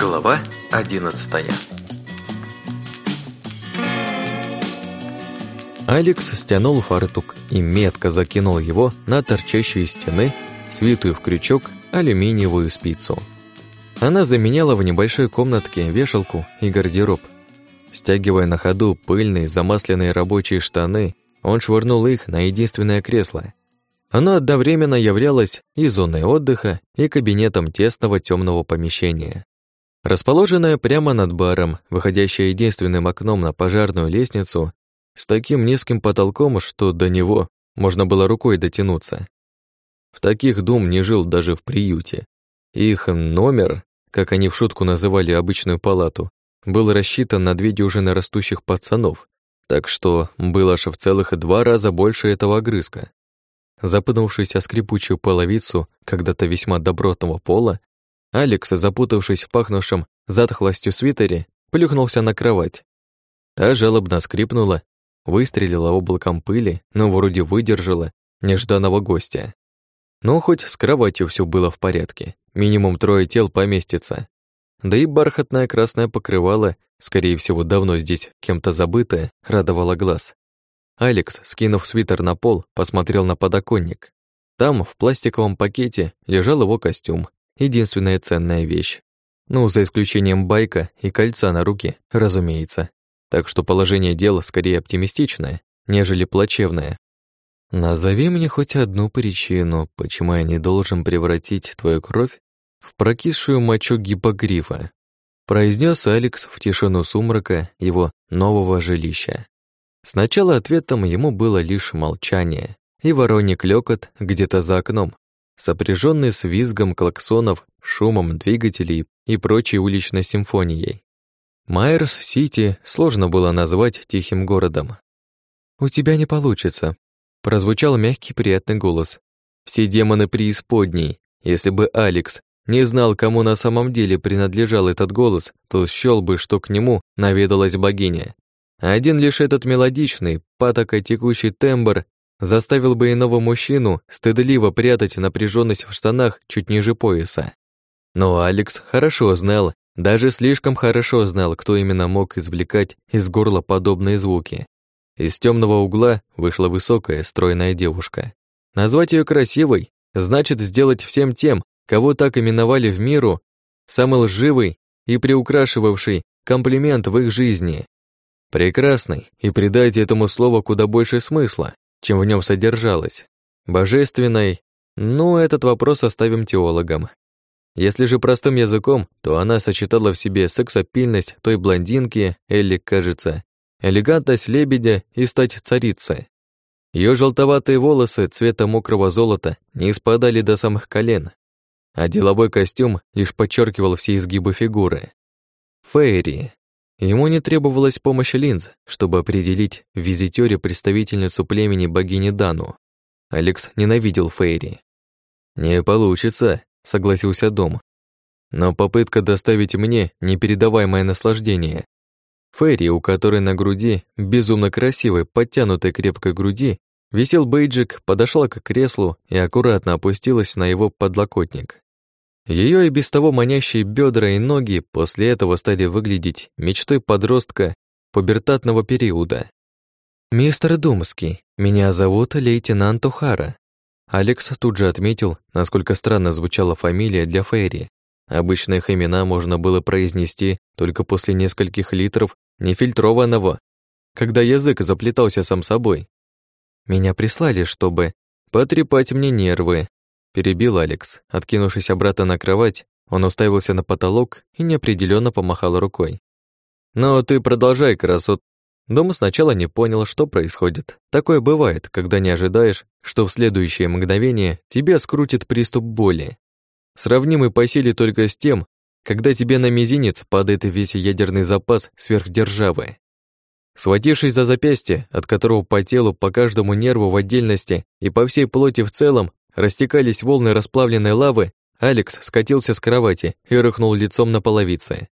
Глава одиннадцатая Алекс стянул фартук и метко закинул его на торчащую из стены, свитую в крючок, алюминиевую спицу. Она заменяла в небольшой комнатке вешалку и гардероб. Стягивая на ходу пыльные замасленные рабочие штаны, он швырнул их на единственное кресло. Оно одновременно являлось и зоной отдыха, и кабинетом тесного темного помещения. Расположенное прямо над баром, выходящее единственным окном на пожарную лестницу, с таким низким потолком, что до него можно было рукой дотянуться. В таких дом не жил даже в приюте. Их номер, как они в шутку называли обычную палату, был рассчитан на две дюжины растущих пацанов, так что было аж в целых два раза больше этого огрызка. Запнувшись о скрипучую половицу когда-то весьма добротного пола, Алекс, запутавшись в пахнувшем затхлостью свитере, плюхнулся на кровать. Та жалобно скрипнула, выстрелила облаком пыли, но вроде выдержала нежданного гостя. Но хоть с кроватью все было в порядке, минимум трое тел поместится. Да и бархатное красное покрывало, скорее всего, давно здесь кем-то забытое, радовало глаз. Алекс, скинув свитер на пол, посмотрел на подоконник. Там, в пластиковом пакете, лежал его костюм, единственная ценная вещь. Ну, за исключением байка и кольца на руке, разумеется. Так что положение дела скорее оптимистичное, нежели плачевное. Назови мне хоть одну причину, почему я не должен превратить твою кровь в прокисшую мочу гипогрифа, произнес Алекс в тишину сумрака его нового жилища. Сначала ответом ему было лишь молчание и вороний клёкот где-то за окном, сопряженный с визгом клаксонов, шумом двигателей и прочей уличной симфонией. Майерс-Сити сложно было назвать тихим городом. «У тебя не получится», — прозвучал мягкий приятный голос. «Все демоны преисподней. Если бы Алекс не знал, кому на самом деле принадлежал этот голос, то счёл бы, что к нему наведалась богиня. Один лишь этот мелодичный, патоко текущий тембр заставил бы иного мужчину стыдливо прятать напряженность в штанах чуть ниже пояса. Но Алекс хорошо знал, даже слишком хорошо знал, кто именно мог извлекать из горла подобные звуки. Из темного угла вышла высокая, стройная девушка. Назвать ее красивой значит сделать всем тем, кого так именовали в миру, самый лживый и приукрашивавший комплимент в их жизни. Прекрасный, и придать этому слову куда больше смысла, чем в нем содержалось. Божественной, ну, этот вопрос оставим теологам. Если же простым языком, то она сочетала в себе сексапильность той блондинки, Элли, кажется, элегантность лебедя и стать царицей. Ее желтоватые волосы цвета мокрого золота не спадали до самых колен, а деловой костюм лишь подчеркивал все изгибы фигуры. Фейри, Ему не требовалась помощь линз, чтобы определить в визитёре представительницу племени богини Дану. Алекс ненавидел Фейри. «Не получится», — согласился Дом. «Но попытка доставить мне непередаваемое наслаждение. Фейри, у которой на груди, безумно красивой, подтянутой крепкой груди, висел бейджик, подошла к креслу и аккуратно опустилась на его подлокотник. Ее и без того манящие бедра и ноги после этого стали выглядеть мечтой подростка пубертатного периода. «Мистер Думский, меня зовут лейтенант Ухара». Алекс тут же отметил, насколько странно звучала фамилия для Ферри. Обычно их имена можно было произнести только после нескольких литров нефильтрованного, когда язык заплетался сам собой. Меня прислали, чтобы потрепать мне нервы, Перебил Алекс. Откинувшись обратно на кровать, он уставился на потолок и неопределенно помахал рукой. «Но ты продолжай, красот». Дома сначала не понял, что происходит. Такое бывает, когда не ожидаешь, что в следующее мгновение тебя скрутит приступ боли. Сравнимый по силе только с тем, когда тебе на мизинец падает весь ядерный запас сверхдержавы. Схватившись за запястье, от которого по телу, по каждому нерву в отдельности и по всей плоти в целом растекались волны расплавленной лавы, Алекс скатился с кровати и рухнул лицом на половице.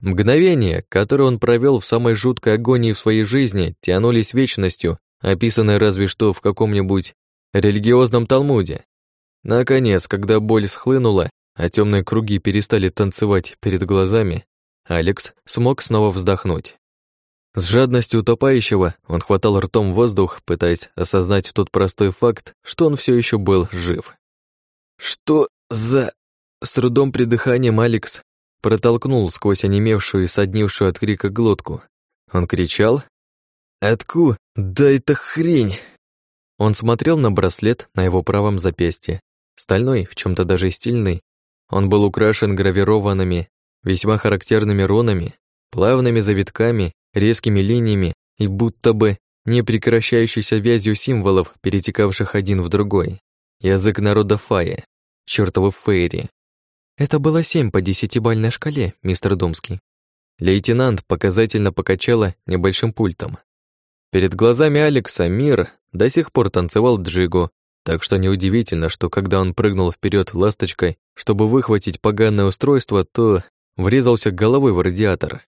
Мгновения, которые он провел в самой жуткой агонии в своей жизни, тянулись вечностью, описанной разве что в каком-нибудь религиозном Талмуде. Наконец, когда боль схлынула, а темные круги перестали танцевать перед глазами, Алекс смог снова вздохнуть. С жадностью утопающего он хватал ртом воздух, пытаясь осознать тот простой факт, что он все еще был жив. «Что за...» С трудом при дыханием Алекс протолкнул сквозь онемевшую и соднившую от крика глотку. Он кричал «Атку, да это хрень!» Он смотрел на браслет на его правом запястье. Стальной, в чем то даже стильный. Он был украшен гравированными, весьма характерными рунами, плавными завитками, резкими линиями и будто бы непрекращающейся вязью символов, перетекавших один в другой. Язык народа Фая, чёртовы Фейри. Это было семь по десятибальной шкале, мистер Думский. Лейтенант показательно покачала небольшим пультом. Перед глазами Алекса мир до сих пор танцевал джигу, так что неудивительно, что когда он прыгнул вперед ласточкой, чтобы выхватить поганое устройство, то врезался головой в радиатор.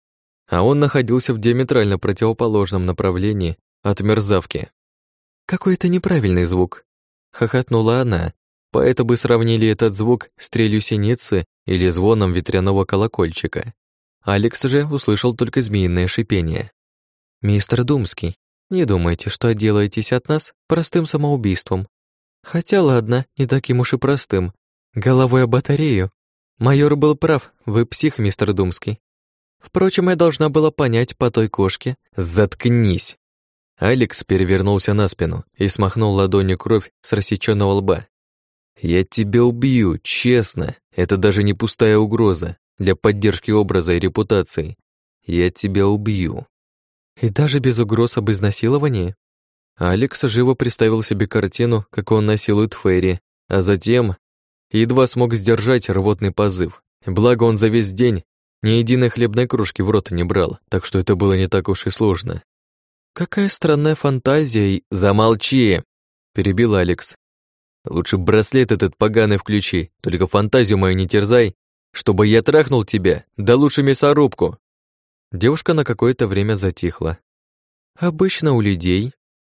А он находился в диаметрально противоположном направлении от мерзавки. «Какой-то неправильный звук», — хохотнула она. Поэты бы сравнили этот звук с трелью синицы или звоном ветряного колокольчика. Алекс же услышал только змеиное шипение. «Мистер Думский, не думайте, что отделаетесь от нас простым самоубийством. Хотя ладно, не таким уж и простым. Головой о батарею. Майор был прав, вы псих, мистер Думский. Впрочем, я должна была понять по той кошке. Заткнись. Алекс перевернулся на спину и смахнул ладонью кровь с рассеченного лба. «Я тебя убью, честно. Это даже не пустая угроза для поддержки образа и репутации. Я тебя убью». И даже без угроз об изнасиловании? Алекс живо представил себе картину, как он насилует Ферри, а затем едва смог сдержать рвотный позыв. Благо он за весь день ни единой хлебной кружки в рот не брал, так что это было не так уж и сложно. «Какая странная фантазия и...» «Замолчи!» — перебил Алекс. «Лучше браслет этот поганый включи, только фантазию мою не терзай, чтобы я трахнул тебя, да лучше мясорубку!» Девушка на какое-то время затихла. «Обычно у людей...»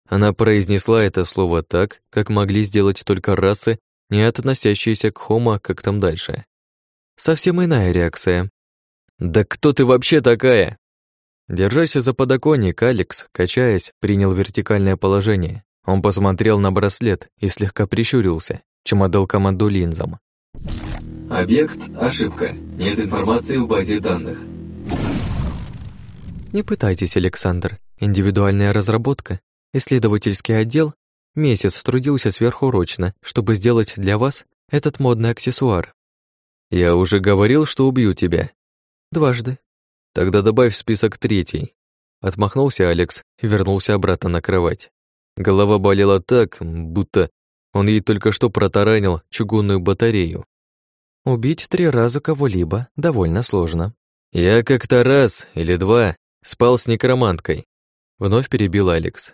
Она произнесла это слово так, как могли сделать только расы, не относящиеся к хомо, как там дальше. Совсем иная реакция. «Да кто ты вообще такая?» Держась за подоконник, Алекс, качаясь, принял вертикальное положение. Он посмотрел на браслет и слегка прищурился, чем отдал команду линзам. «Объект – ошибка. Нет информации в базе данных. Не пытайтесь, Александр. Индивидуальная разработка. Исследовательский отдел месяц трудился сверхурочно, чтобы сделать для вас этот модный аксессуар. Я уже говорил, что убью тебя. Дважды. Тогда добавь в список третий. Отмахнулся Алекс и вернулся обратно на кровать. Голова болела так, будто он ей только что протаранил чугунную батарею. Убить три раза кого-либо довольно сложно. Я как-то раз или два Спал с некроманткой. Вновь перебил Алекс.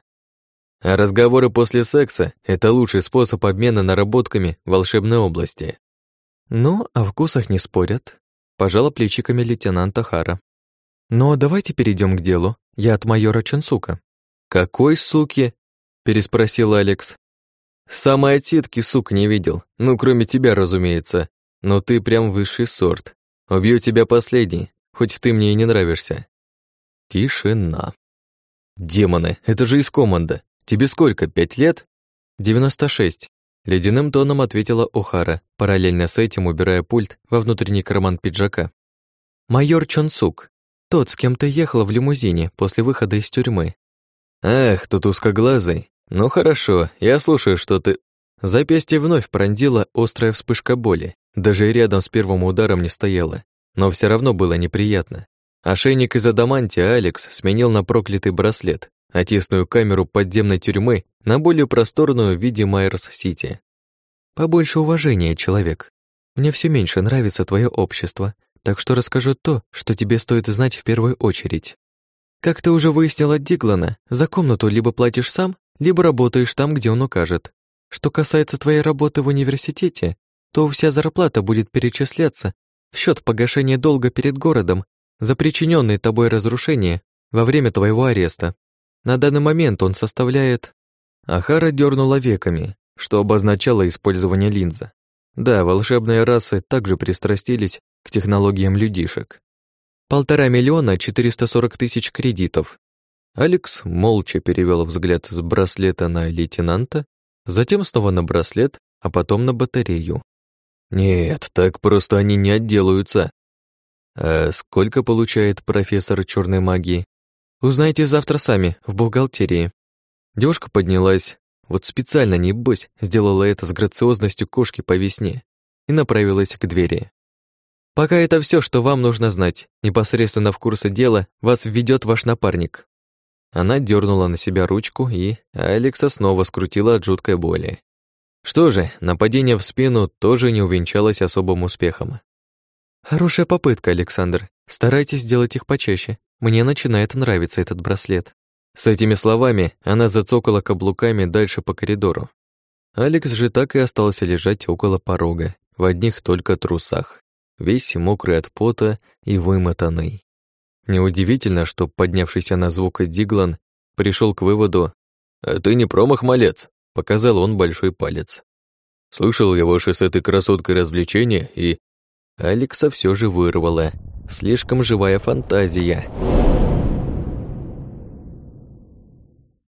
А разговоры после секса — это лучший способ обмена наработками волшебной области. Ну, о вкусах не спорят. Пожала плечиками лейтенанта Хара. Но давайте перейдем к делу. Я от майора Чансука. Какой суки? Переспросил Алекс. Самой отсидки сук не видел. Ну, кроме тебя, разумеется. Но ты прям высший сорт. Убью тебя последний, хоть ты мне и не нравишься. Тишина. «Демоны, это же из команда. Тебе сколько, пять лет?» «Девяносто шесть», — ледяным тоном ответила Охара, параллельно с этим убирая пульт во внутренний карман пиджака. «Майор Чонсук, тот, с кем ты ехала в лимузине после выхода из тюрьмы». «Ах, тут узкоглазый. Ну хорошо, я слушаю, что ты...» Запястье вновь пронзила острая вспышка боли. Даже рядом с первым ударом не стояла. Но все равно было неприятно. Ошейник из адамантия Алекс сменил на проклятый браслет, а камеру подземной тюрьмы на более просторную в виде Майерс-Сити. «Побольше уважения, человек. Мне все меньше нравится твое общество, так что расскажу то, что тебе стоит знать в первую очередь. Как ты уже выяснил от Диглана, за комнату либо платишь сам, либо работаешь там, где он укажет. Что касается твоей работы в университете, то вся зарплата будет перечисляться в счет погашения долга перед городом за причиненные тобой разрушения во время твоего ареста. На данный момент он составляет...» Ахара дернула веками, что обозначало использование линза. Да, волшебные расы также пристрастились к технологиям людишек. Полтора миллиона четыреста сорок тысяч кредитов. Алекс молча перевел взгляд с браслета на лейтенанта, затем снова на браслет, а потом на батарею. Нет, так просто они не отделаются. А сколько получает профессор черной магии? Узнаете завтра сами, в бухгалтерии. Девушка поднялась, вот специально, небось, сделала это с грациозностью кошки по весне и направилась к двери. Пока это все, что вам нужно знать. Непосредственно в курсы дела вас введет ваш напарник. Она дернула на себя ручку, и Алекса снова скрутила от жуткой боли. Что же, нападение в спину тоже не увенчалось особым успехом. «Хорошая попытка, Александр. Старайтесь делать их почаще. Мне начинает нравиться этот браслет». С этими словами она зацокала каблуками дальше по коридору. Алекс же так и остался лежать около порога, в одних только трусах, весь мокрый от пота и вымотанный. Неудивительно, что поднявшийся на звук Диглан пришел к выводу «А ты не промах, малец», — показал он большой палец. Слышал я ваши с этой красоткой развлечения, и... Алекса все же вырвала. Слишком живая фантазия.